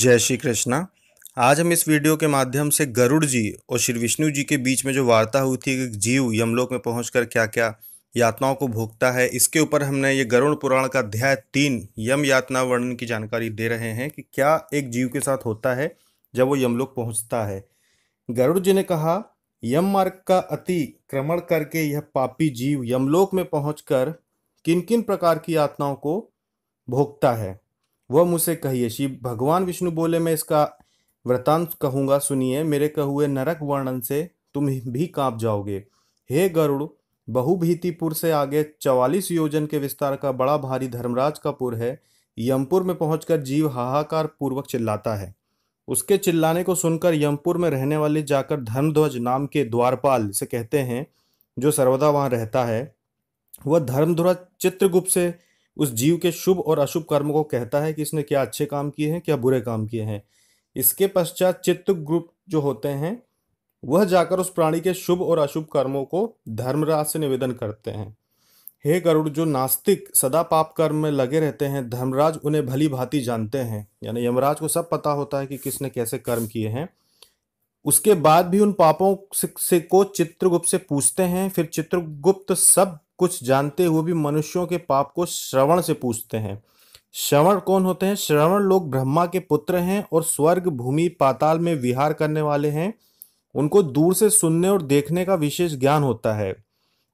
जय श्री कृष्णा। आज हम इस वीडियो के माध्यम से गरुड़ जी और श्री विष्णु जी के बीच में जो वार्ता हुई थी कि जीव यमलोक में पहुंचकर क्या क्या यातनाओं को भोगता है, इसके ऊपर हमने ये गरुड़ पुराण का अध्याय तीन यम यातना वर्णन की जानकारी दे रहे हैं कि क्या एक जीव के साथ होता है जब वो यमलोक पहुँचता है। गरुड़ जी ने कहा, यम मार्ग का अतिक्रमण करके यह पापी जीव यमलोक में पहुंचकर किन किन प्रकार की यातनाओं को भोगता है? वह मुझसे कहिए, शिव, भगवान विष्णु बोले, मैं इसका वृतांत कहूँगा, सुनिए, मेरे कहुए नरक वर्णन से तुम भी काँप जाओगे। हे गरुड़, बहुभीतिपुर से आगे चवालीस योजन के विस्तार का बड़ा भारी धर्मराज का पुर है, यमपुर में पहुंचकर जीव हाहाकार पूर्वक चिल्लाता है। उसके चिल्लाने को सुनकर यमपुर में रहने वाले जाकर धर्मध्वज नाम के द्वारपाल से कहते हैं, जो सर्वदा वहाँ रहता है, वह धर्मध्वज चित्रगुप्त से उस जीव के शुभ और अशुभ कर्म को कहता है कि इसने क्या अच्छे काम किए हैं, क्या बुरे काम किए हैं। इसके पश्चात चित्त ग्रुप जो होते हैं, वह जाकर उस प्राणी के शुभ और अशुभ कर्मों को धर्मराज से निवेदन करते हैं। हे गरुड़, जो नास्तिक सदा पाप कर्म में लगे रहते हैं, धर्मराज उन्हें भली भांति जानते हैं। यानी यमराज को सब पता होता है कि किसने कैसे कर्म किए हैं। उसके बाद भी उन पापों से को चित्रगुप्त से पूछते हैं, फिर चित्रगुप्त सब कुछ जानते हुए भी मनुष्यों के पाप को श्रवण से पूछते हैं। श्रवण कौन होते हैं? श्रवण लोग ब्रह्मा के पुत्र हैं और स्वर्ग भूमि पाताल में विहार करने वाले हैं। उनको दूर से सुनने और देखने का विशेष ज्ञान होता है।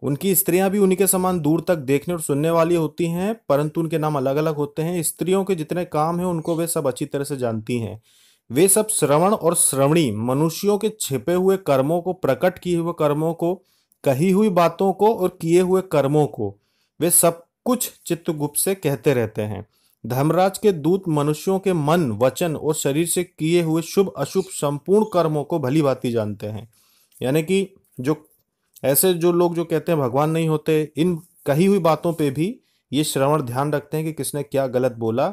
उनकी स्त्रियाँ भी उन्हीं के समान दूर तक देखने और सुनने वाली होती हैं, परंतु उनके नाम अलग अलग होते हैं। स्त्रियों के जितने काम हैं, उनको वे सब अच्छी तरह से जानती हैं। वे सब श्रवण और श्रवणी मनुष्यों के छिपे हुए कर्मों को, प्रकट किए हुए कर्मों को, कही हुई बातों को और किए हुए कर्मों को, वे सब कुछ चित्तगुप्त से कहते रहते हैं। धर्मराज के दूत मनुष्यों के मन, वचन और शरीर से किए हुए शुभ, अशुभ, संपूर्ण कर्मों को भली भांति जानते हैं। यानी कि जो, ऐसे जो लोग जो कहते हैं भगवान नहीं होते, इन कही हुई बातों पे भी ये श्रवण ध्यान रखते हैं कि किसने क्या गलत बोला,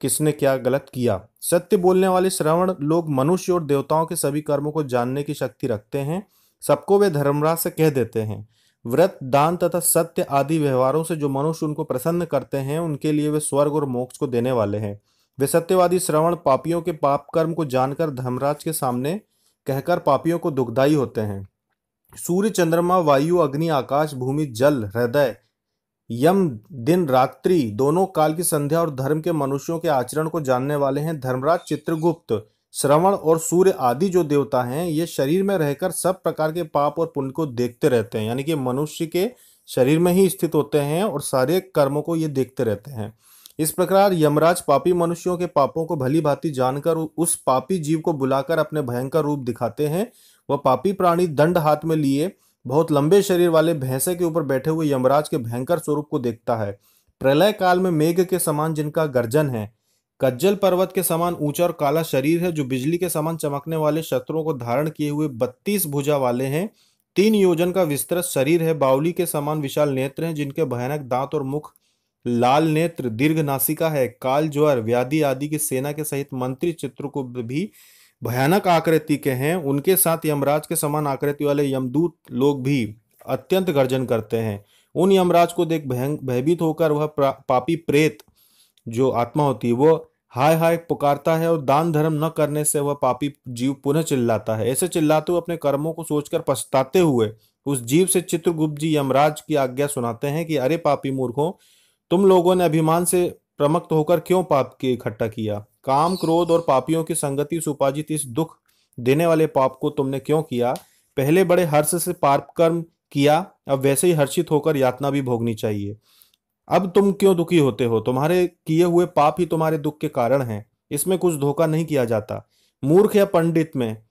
किसने क्या गलत किया। सत्य बोलने वाले श्रवण लोग मनुष्य और देवताओं के सभी कर्मों को जानने की शक्ति रखते हैं, सबको वे धर्मराज से कह देते हैं। व्रत, दान तथा सत्य आदि व्यवहारों से जो मनुष्य उनको प्रसन्न करते हैं, उनके लिए वे स्वर्ग और मोक्ष को देने वाले हैं। वे सत्यवादी श्रवण पापियों के पाप कर्म को जानकर धर्मराज के सामने कहकर पापियों को दुखदायी होते हैं। सूर्य, चंद्रमा, वायु, अग्नि, आकाश, भूमि, जल, हृदय यम दिन रात्रि दोनों काल की संध्या और धर्म के मनुष्यों के आचरण को जानने वाले हैं धर्मराज चित्रगुप्त। श्रवण और सूर्य आदि जो देवता हैं, ये शरीर में रहकर सब प्रकार के पाप और पुण्य को देखते रहते हैं। यानी कि मनुष्य के शरीर में ही स्थित होते हैं और सारे कर्मों को ये देखते रहते हैं। इस प्रकार यमराज पापी मनुष्यों के पापों को भली भांति जानकर उस पापी जीव को बुलाकर अपने भयंकर रूप दिखाते हैं। वह पापी प्राणी दंड हाथ में लिए बहुत लंबे शरीर वाले भैंसे के ऊपर बैठे हुए यमराज के भयंकर स्वरूप को देखता है। प्रलय काल में मेघ के समान जिनका गर्जन है, कज्जल पर्वत के समान ऊँचा और काला शरीर है, जो बिजली के समान चमकने वाले शत्रुओं को धारण किए हुए बत्तीस भुजा वाले हैं, तीन योजन का विस्तृत शरीर है बाउली के समान विशाल नेत्र हैं, जिनके भयानक दांत और मुख लाल नेत्र, दीर्घ नासिका है काल ज्वर व्याधि आदि की सेना के सहित मंत्री चित्र को भी भयानक आकृति के हैं। उनके साथ यमराज के समान आकृति वाले यमदूत लोग भी अत्यंत गर्जन करते हैं। उन यमराज को देख भयभीत होकर वह पापी प्रेत जो आत्मा होती है वह हाय हाय पुकारता है और दान धर्म न करने से वह पापी जीव पुनः चिल्लाता है। ऐसे चिल्लाते हुए अपने कर्मों को सोचकर पछताते हुए उस जीव से चित्रगुप्त जी यमराज की आज्ञा सुनाते हैं कि, अरे पापी मूर्खों, तुम लोगों ने अभिमान से प्रमुक्त होकर क्यों पाप के इकट्ठा किया? काम क्रोध और पापियों की संगति से उपाजित इस दुख देने वाले पाप को तुमने क्यों किया? पहले बड़े हर्ष से पाप कर्म किया, अब वैसे ही हर्षित होकर यातना भी भोगनी चाहिए। अब तुम क्यों दुखी होते हो? तुम्हारे किए हुए पाप ही तुम्हारे दुख के कारण हैं। इसमें कुछ धोखा नहीं किया जाता। मूर्ख या पंडित में,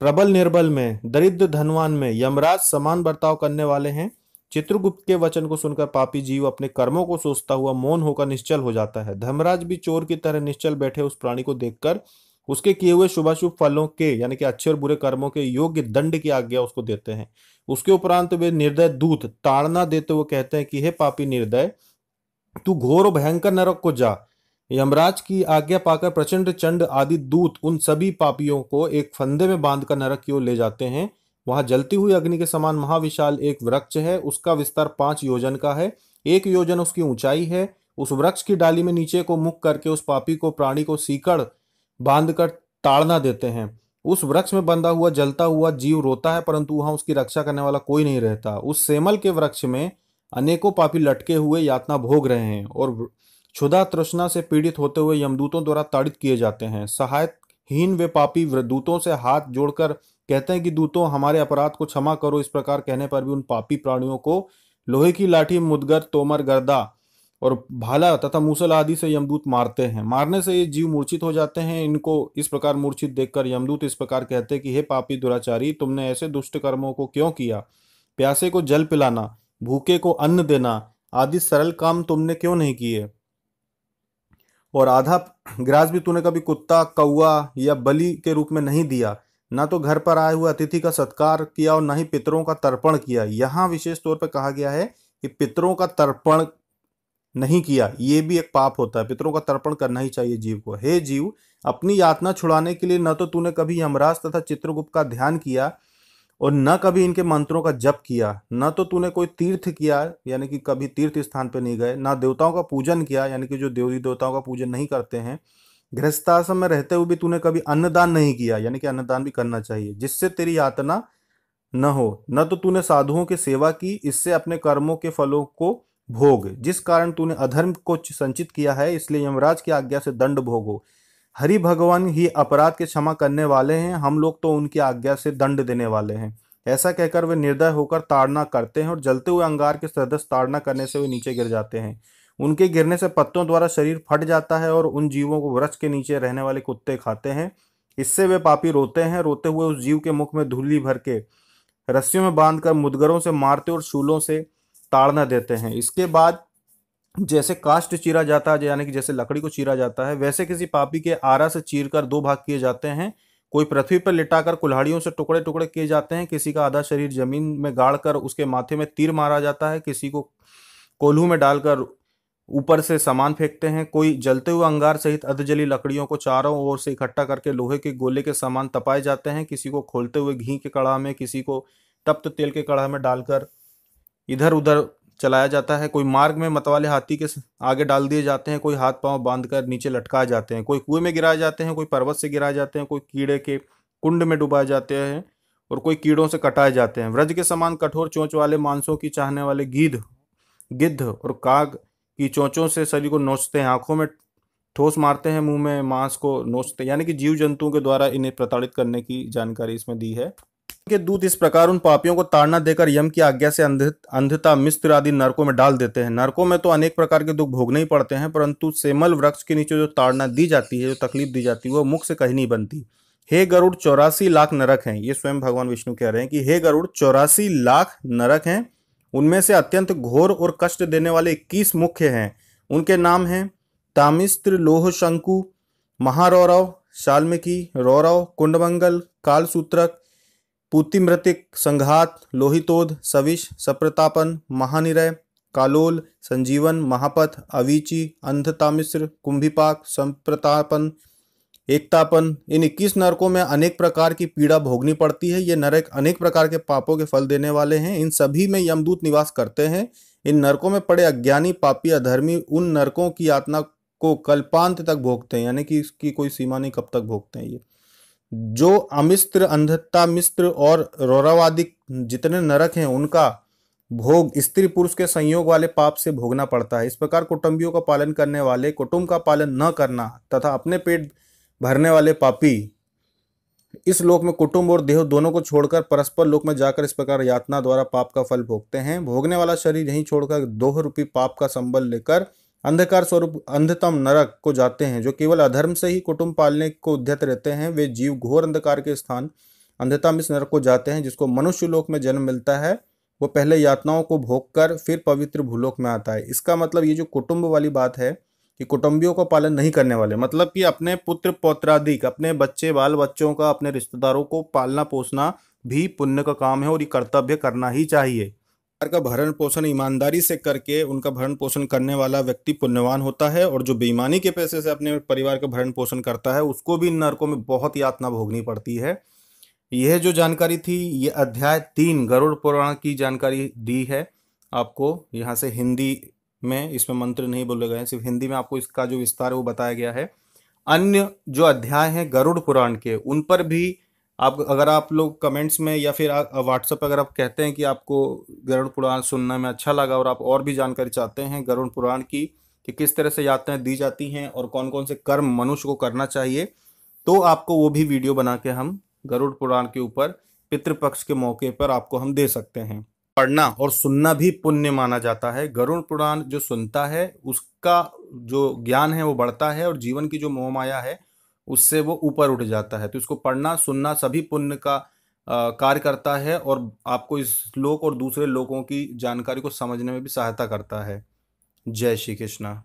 प्रबल निर्बल में, दरिद्र धनवान में, यमराज समान बर्ताव करने वाले हैं चित्रगुप्त के वचन को सुनकर पापी जीव अपने कर्मों को सोचता हुआ मौन होकर निश्चल हो जाता है। धर्मराज भी चोर की तरह निश्चल बैठे उस प्राणी को देखकर उसके किए हुए शुभाशुभ फलों के, यानी कि अच्छे और बुरे कर्मों के योग्य दंड की आज्ञा उसको देते हैं। उसके उपरांत वे निर्दय दूत ताड़ना देते हुए कहते हैं कि, हे पापी निर्दय, तू घोर भयंकर नरक को जा। यमराज की आज्ञा पाकर प्रचंड चंड आदि दूत उन सभी पापियों को एक फंदे में बांधकर नरक की ओर ले जाते हैं। वहाँ जलती हुई अग्नि के समान महाविशाल एक वृक्ष है, उसका विस्तार पाँच योजन का है। एक योजन उसकी ऊंचाई है, उस वृक्ष की डाली में नीचे को मुख करके उस पापी को, प्राणी को सीकड़ बांधकर ताड़ना देते हैं। उस वृक्ष में बंधा हुआ, जलता हुआ जीव रोता है, परंतु वहाँ उसकी रक्षा करने वाला कोई नहीं रहता। उस सेमल के वृक्ष में अनेकों पापी लटके हुए यातना भोग रहे हैं और क्षुधा तृष्णा से पीड़ित होते हुए यमदूतों द्वारा ताड़ित किए जाते हैं। सहायतहीन वे पापी दूतों से हाथ जोड़कर कहते हैं कि दूतों, हमारे अपराध को क्षमा करो। इस प्रकार कहने पर भी उन पापी प्राणियों को लोहे की लाठी, मुदगर, तोमर, गर्दा और भाला तथा मूसल आदि से यमदूत मारते हैं। मारने से ये जीव मूर्छित हो जाते हैं। इनको इस प्रकार मूर्छित देखकर यमदूत इस प्रकार कहते हैं कि, हे पापी दुराचारी, तुमने ऐसे दुष्ट कर्मों को क्यों किया? प्यासे को जल पिलाना, भूखे को अन्न देना आदि सरल काम तुमने क्यों नहीं किए? और आधा ग्रास भी तूने कभी कुत्ता कौआ या बलि के रूप में नहीं दिया। ना तो घर पर आए हुए अतिथि का सत्कार किया और ना ही पितरों का तर्पण किया। यहाँ विशेष तौर पर कहा गया है कि पितरों का तर्पण नहीं किया, ये भी एक पाप होता है। पितरों का तर्पण करना ही चाहिए जीव को। हे जीव, अपनी यातना छुड़ाने के लिए न तो तूने कभी यमराज तथा चित्रगुप्त का ध्यान किया और न कभी इनके मंत्रों का जप किया। न तो तूने कोई तीर्थ किया, यानी कि कभी तीर्थ स्थान पर नहीं गए। ना देवताओं का पूजन किया, यानी कि जो देवी देवताओं का पूजन नहीं करते हैं गृहस्थाश्रम में रहते हुए भी तूने कभी अन्नदान नहीं किया, यानी कि अन्नदान भी करना चाहिए, जिससे तेरी यातना न हो। न तो तूने साधुओं की सेवा की, इससे अपने कर्मों के फलों को भोग। जिस कारण तूने अधर्म को संचित किया है, इसलिए यमराज की आज्ञा से दंड भोगो। हरि भगवान ही अपराध के क्षमा करने वाले हैं, हम लोग तो उनकी आज्ञा से दंड देने वाले हैं। ऐसा कहकर वे निर्दय होकर ताड़ना करते हैं और जलते हुए अंगार के सदस्य ताड़ना करने से वे नीचे गिर जाते हैं। उनके गिरने से पत्तों द्वारा शरीर फट जाता है और उन जीवों को वृक्ष के नीचे रहने वाले कुत्ते खाते हैं। इससे वे पापी रोते हैं, रोते हुए उस जीव के मुख में धूली भर के रस्सियों में बांधकर मुदगरों से मारते और शूलों से ताड़ना देते हैं। इसके बाद जैसे काष्ट चीरा जाता है, यानी कि जैसे लकड़ी को चीरा जाता है, वैसे किसी पापी के आरा से चीर कर दो भाग किए जाते हैं। कोई पृथ्वी पर लिटाकर कुल्हाड़ियों से टुकड़े टुकड़े किए जाते हैं। किसी का आधा शरीर ज़मीन में गाड़ कर उसके माथे में तीर मारा जाता है। किसी को कोल्हू में डालकर ऊपर से सामान फेंकते हैं। कोई जलते हुए अंगार सहित अधजली लकड़ियों को चारों ओर से इकट्ठा करके लोहे के गोले के सामान तपाए जाते हैं। किसी को खोलते हुए घी के कड़ा में, किसी को तप्त तेल के कड़ा में डालकर इधर उधर चलाया जाता है। कोई मार्ग में मतवाले हाथी के आगे डाल दिए जाते हैं। कोई हाथ पाँव बाँध कर नीचे लटकाए जाते हैं। कोई कुएँ में गिराए जाते हैं। कोई पर्वत से गिराए जाते हैं। कोई कीड़े के कुंड में डुबाए जाते हैं और कोई कीड़ों से कटाए जाते हैं। व्रज के समान कठोर चोंच वाले मांसों की चाहने वाले गीध, गिद्ध और काग की चोंचों से शरीर को नोचते हैं, आँखों में ठोस मारते हैं, मुँह में मांस को नोचते हैं, यानी कि जीव जंतुओं के द्वारा इन्हें प्रताड़ित करने की जानकारी इसमें दी है। के दूत इस प्रकार उन पापियों को ताड़ना देकर यम की आज्ञा से अंधता मिस्त्र आदि नरकों में डाल देते हैं। नरकों में तो अनेक प्रकार के दुख भोगने ही पड़ते हैं, परंतु सेमल वृक्ष के नीचे जो ताड़ना दी जाती है, जो तकलीफ़ दी जाती है, वो मुख से कहीं नहीं बनती। हे गरुड़, चौरासी लाख नरक हैं। ये स्वयं भगवान विष्णु कह रहे हैं कि हे गरुड़, चौरासी लाख नरक हैं। उनमें से अत्यंत घोर और कष्ट देने वाले इक्कीस मुख्य हैं। उनके नाम हैं तामिस्त्र लोह शंकु महारौरव, शाल्मिकी, रौरव, कुंडमंगल, कालसूत्रक, पुतिमृतिक संघात लोहितोध सविश, सप्रतापन, महानिरय, कालोल, संजीवन, महापथ, अवीची अंधतामिश्र कुंभिपाक, संप्रतापन एकतापन, इन इक्कीस नरकों में अनेक प्रकार की पीड़ा भोगनी पड़ती है। ये नरक अनेक प्रकार के पापों के फल देने वाले हैं। इन सभी में यमदूत निवास करते हैं। इन नरकों में पड़े अज्ञानी, पापी, अधर्मी उन नरकों की यातना को कल्पांत तक भोगते हैं। यानी कि इसकी कोई सीमा नहीं कब तक भोगते हैं ये। जो अमिस्त्र, अंधत्ता मिस्त्र और रौरवादिक जितने नरक हैं, उनका भोग स्त्री पुरुष के संयोग वाले पाप से भोगना पड़ता है। इस प्रकार कुटुंबियों का पालन करने वाले, कुटुंब का पालन न करना तथा अपने पेट भरने वाले पापी, इस लोक में कुटुंब और देह दोनों को छोड़कर परस्पर लोक में जाकर इस प्रकार यातना द्वारा पाप का फल भोगते हैं। भोगने वाला शरीर यहीं छोड़कर दोह रूपी पाप का संबल लेकर अंधकार स्वरूप, अंधतम नरक को जाते हैं, जो केवल अधर्म से ही कुटुंब पालने को उद्यत रहते हैं। वे जीव घोर अंधकार के स्थान अंधतम इस नरक को जाते हैं, जिसको मनुष्य लोक में जन्म मिलता है। वो पहले यातनाओं को भोग कर फिर पवित्र भूलोक में आता है। इसका मतलब ये जो कुटुंब वाली बात है कि कुटुंबियों का पालन नहीं करने वाले। मतलब कि अपने पुत्र पौत्रादिक, अपने बच्चे बाल बच्चों का, अपने रिश्तेदारों को पालना पोसना भी पुण्य का काम है और ये कर्तव्य करना ही चाहिए। का भरण पोषण ईमानदारी से करके उनका भरण पोषण करने वाला व्यक्ति पुण्यवान होता है और जो बेईमानी के पैसे से अपने परिवार का भरण पोषण करता है, उसको भी नरकों में बहुत यातना भोगनी पड़ती है। यह जो जानकारी थी, ये अध्याय तीन गरुड़ पुराण की जानकारी दी है। आपको यहाँ से हिंदी में इसमें मंत्र नहीं बोले गए सिर्फ़ हिंदी में आपको इसका जो विस्तार है वो बताया गया है। अन्य जो अध्याय हैं गरुड़ पुराण के, उन पर भी आप, अगर आप लोग कमेंट्स में या फिर व्हाट्सएप पर अगर आप कहते हैं कि आपको गरुड़ पुराण सुनने में अच्छा लगा और आप और भी जानकारी चाहते हैं गरुड़ पुराण की, कि किस तरह से यात्राएँ दी जाती हैं और कौन कौन से कर्म मनुष्य को करना चाहिए तो आपको वो भी वीडियो बना के हम गरुड़ पुराण के ऊपर, पितृपक्ष के मौके पर आपको हम दे सकते हैं। पढ़ना और सुनना भी पुण्य माना जाता है। गरुण पुराण जो सुनता है, उसका जो ज्ञान है वो बढ़ता है और जीवन की जो मोहमाया है, उससे वो ऊपर उठ जाता है। तो इसको पढ़ना, सुनना सभी पुण्य का कार्य करता है और आपको इस लोक और दूसरे लोगों की जानकारी को समझने में भी सहायता करता है। जय श्री कृष्णा।